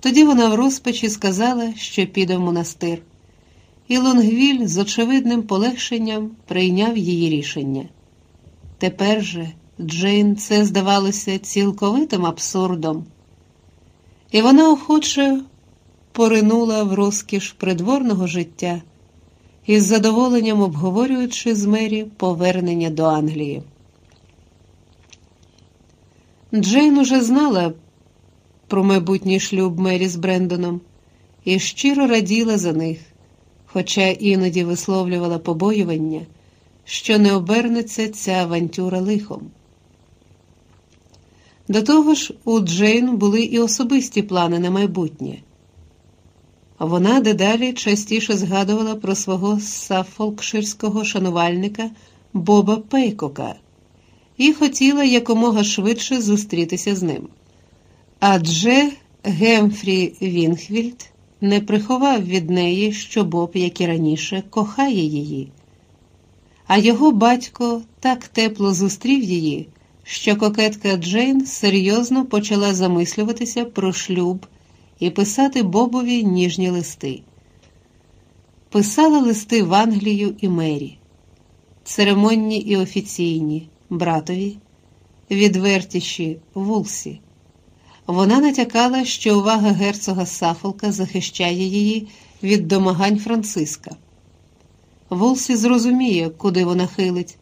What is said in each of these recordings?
Тоді вона в розпачі сказала, що піде в монастир, і Лонгвіль з очевидним полегшенням прийняв її рішення. Тепер же Джейн це здавалося цілковитим абсурдом, і вона охоче поринула в розкіш придворного життя із задоволенням обговорюючи з Мері повернення до Англії. Джейн уже знала про майбутній шлюб Мері з Брендоном і щиро раділа за них, хоча іноді висловлювала побоювання, що не обернеться ця авантюра лихом. До того ж, у Джейн були і особисті плани на майбутнє. Вона дедалі частіше згадувала про свого сафолкширського шанувальника Боба Пейкока і хотіла якомога швидше зустрітися з ним. Адже Гемфрі Вінхвільд не приховав від неї, що Боб, як і раніше, кохає її, а його батько так тепло зустрів її, що кокетка Джейн серйозно почала замислюватися про шлюб і писати Бобові ніжні листи. Писала листи в Англію і Мері, церемонні і офіційні, братові, відвертіші Вулсі. Вона натякала, що увага герцога Сафолка захищає її від домагань Франциска. Вулсі зрозуміє, куди вона хилить,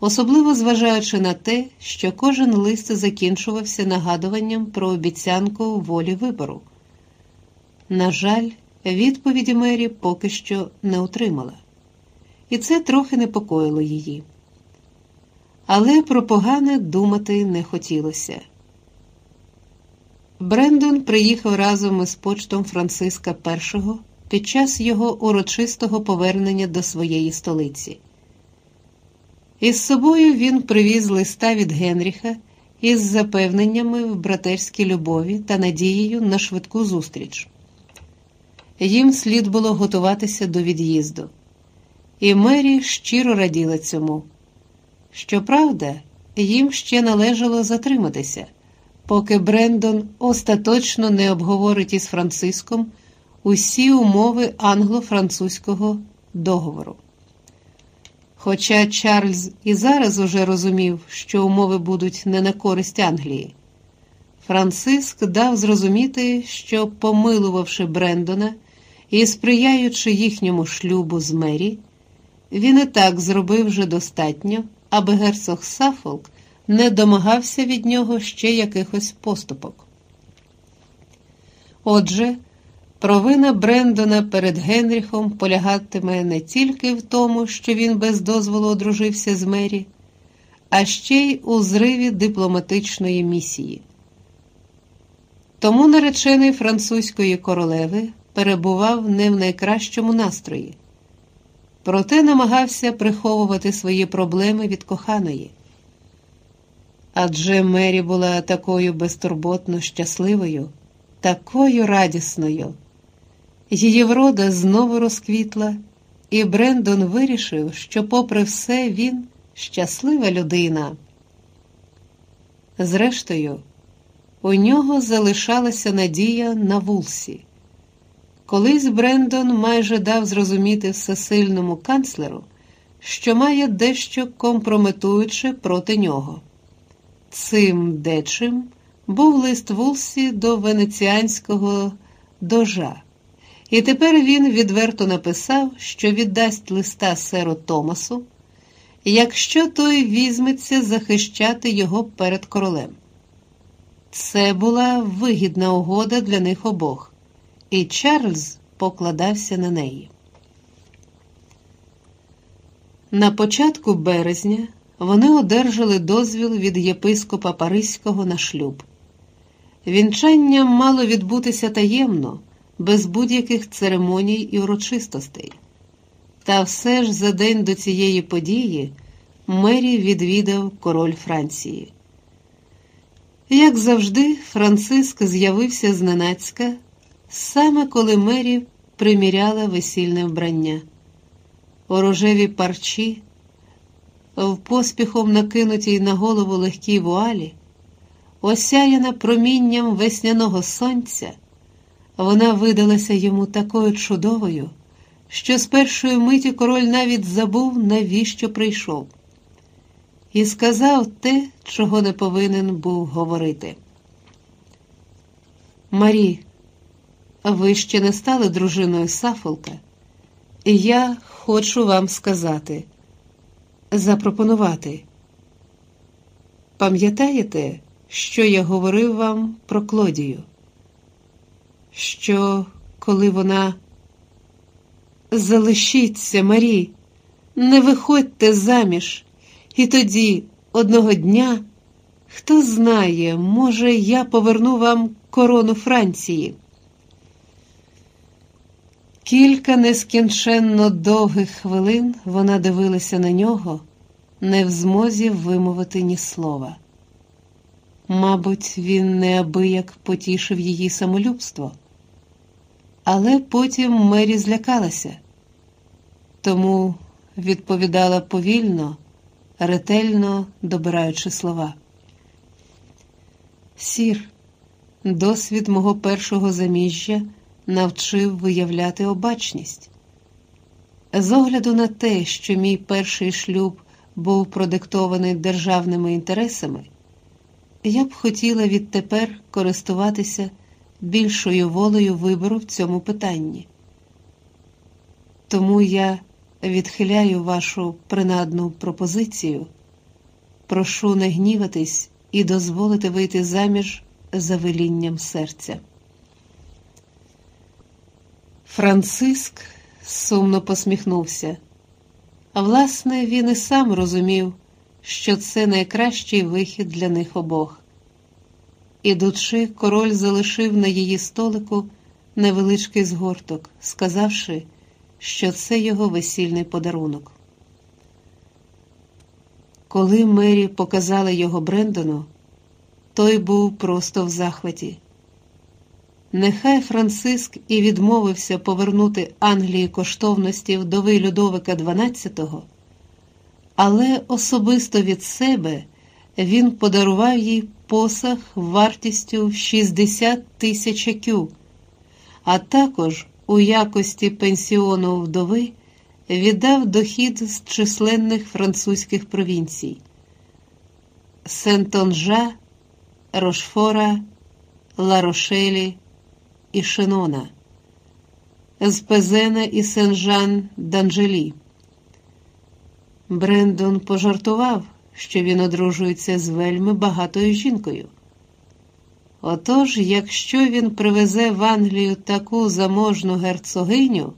особливо зважаючи на те, що кожен лист закінчувався нагадуванням про обіцянку волі вибору. На жаль, відповіді Мері поки що не отримала, і це трохи непокоїло її. Але про погане думати не хотілося. Брендон приїхав разом із почтом Франциска І під час його урочистого повернення до своєї столиці. Із собою він привіз листа від Генріха із запевненнями в братерській любові та надією на швидку зустріч. Їм слід було готуватися до від'їзду, і Мері щиро раділа цьому. Щоправда, їм ще належало затриматися, поки Брендон остаточно не обговорить із Франциском усі умови англо-французького договору. Хоча Чарльз і зараз уже розумів, що умови будуть не на користь Англії, Франциск дав зрозуміти, що, помилувавши Брендона і сприяючи їхньому шлюбу з Мері, він і так зробив вже достатньо, аби герцог Сафолк не домагався від нього ще якихось поступок. Отже, провина Брендона перед Генріхом полягатиме не тільки в тому, що він без дозволу одружився з Мері, а ще й у зриві дипломатичної місії. Тому наречений французької королеви перебував не в найкращому настрої, проте намагався приховувати свої проблеми від коханої. Адже Мері була такою безтурботно щасливою, такою радісною. Її врода знову розквітла, і Брендон вирішив, що, попри все, він щаслива людина. Зрештою, у нього залишалася надія на вулсі. Колись Брендон майже дав зрозуміти всесильному канцлеру, що має дещо компрометуюче проти нього. Цим дечим був лист Вулсі до венеціанського дожа, і тепер він відверто написав, що віддасть листа серу Томасу, якщо той візьметься захищати його перед королем. Це була вигідна угода для них обох, і Чарльз покладався на неї. На початку березня вони одержали дозвіл від єпископа Паризького на шлюб. Вінчання мало відбутися таємно, без будь-яких церемоній і урочистостей. Та все ж за день до цієї події Мері відвідав король Франції. Як завжди, Франциск з'явився зненацька, саме коли Мері приміряла весільне вбрання. У рожеві парчі в поспіхом накинутій на голову легкій вуалі, осяяна промінням весняного сонця, Вона видалася йому такою чудовою, що з першої миті король навіть забув, навіщо прийшов, і сказав те, чого не повинен був говорити. Марі, ви ще не стали дружиною Сафолка, і я хочу вам сказати, запропонувати. Пам'ятаєте, що я говорив вам про Клодію? Що, коли вона залишіться, Марі, не виходьте заміж, і тоді, одного дня, хто знає, може, я поверну вам корону Франції. Кілька нескінченно довгих хвилин вона дивилася на нього, не в змозі вимовити ні слова. Мабуть, він неабияк потішив її самолюбство. Але потім Мері злякалася, тому відповідала повільно, ретельно добираючи слова. Сір, досвід мого першого заміжжя навчив виявляти обачність. З огляду на те, що мій перший шлюб був продиктований державними інтересами, я б хотіла відтепер користуватися більшою волею вибору в цьому питанні. Тому я відхиляю вашу принадну пропозицію, прошу не гніватись і дозволити вийти заміж за велінням серця. Франциск сумно посміхнувся. А власне, він і сам розумів, що це найкращий вихід для них обох. Ідучи, король залишив на її столику невеличкий згорток, сказавши, що це його весільний подарунок. Коли Мері показала його Брендону, той був просто в захваті. Нехай Франциск і відмовився повернути Англії коштовності вдови Людовика XII, але особисто від себе він подарував їй посаг вартістю 60 тисяч кю, а також у якості пенсіону вдови віддав дохід з численних французьких провінцій. Сентонжа, Рошфора, Ларошелі і Шенона, з Пезена і Сен-Жан Данжелі. Брендон пожартував, що він одружується з вельми багатою жінкою. Отож, якщо він привезе в Англію таку заможну герцогиню,